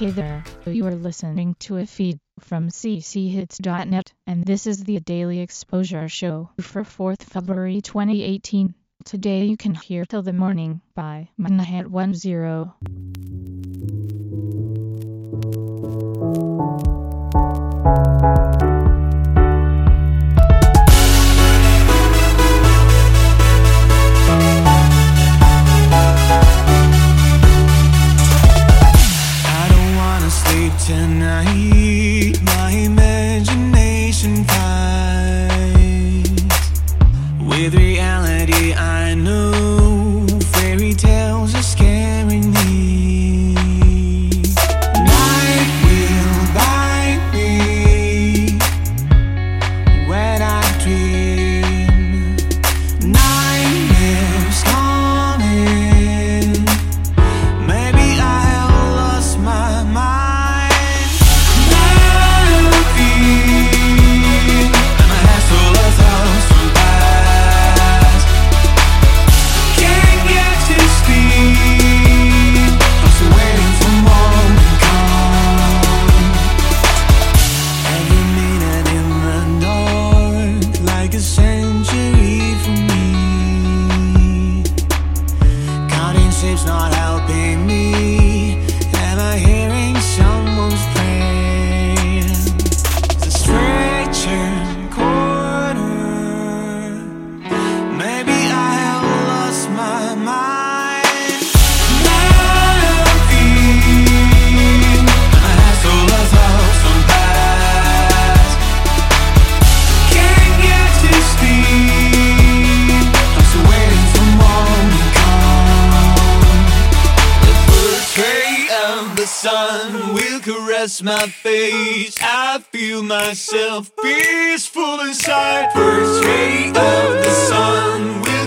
Hey there, you are listening to a feed from cchits.net, and this is the Daily Exposure Show for 4th February 2018. Today you can hear Till the Morning by Manahat 10. With reality. I knew fairy tales Sheep's not helping will caress my face. I feel myself peaceful inside. First ray of the sun will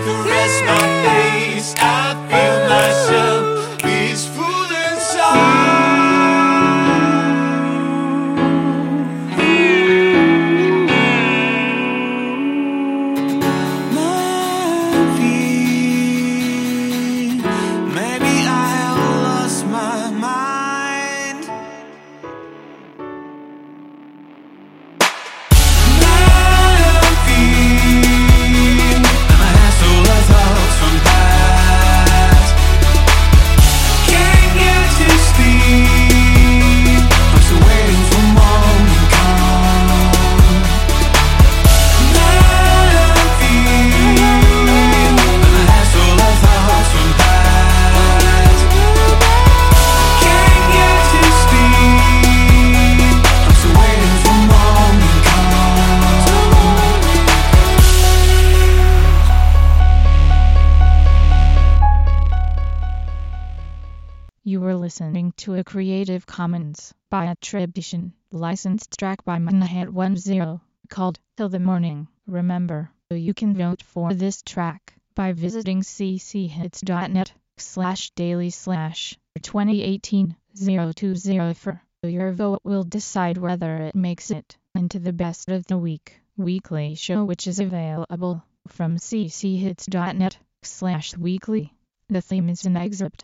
listening to a Creative Commons by attribution, licensed track by Manhat10, called Till the Morning. Remember, you can vote for this track by visiting cchits.net slash daily slash 2018 020 Your vote will decide whether it makes it into the best of the week weekly show which is available from cchits.net slash weekly. The theme is an excerpt